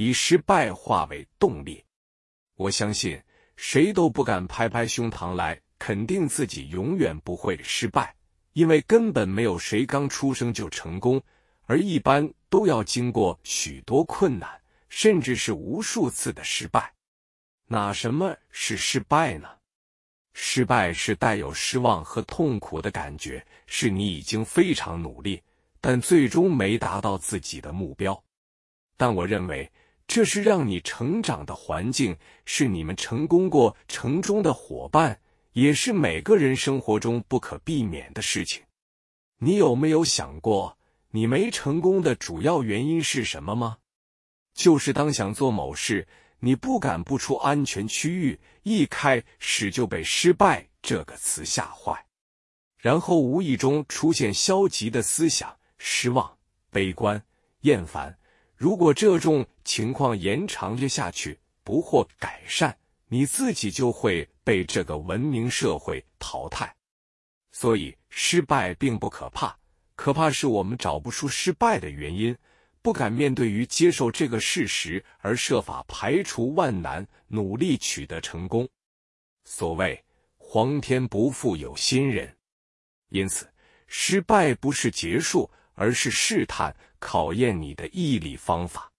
以失败化为动力。我相信谁都不敢拍拍胸膛来肯定自己永远不会失败，因为根本没有谁刚出生就成功，而一般都要经过许多困难，甚至是无数次的失败。那什么是失败呢？失败是带有失望和痛苦的感觉，是你已经非常努力，但最终没达到自己的目标。但我认为这是让你成长的环境，是你们成功过程中的伙伴，也是每个人生活中不可避免的事情。你有没有想过，你没成功的主要原因是什么吗？就是当想做某事。你不敢不出安全区域，一开始就被“失败”这个词吓坏，然后无意中出现消极的思想、失望、悲观、厌烦。如果这种情况延长着下去，不获改善，你自己就会被这个文明社会淘汰。所以，失败并不可怕，可怕是我们找不出失败的原因。不敢面对于接受这个事实，而设法排除万难，努力取得成功。所谓“皇天不负有心人”，因此，失败不是结束，而是试探、考验你的毅力方法。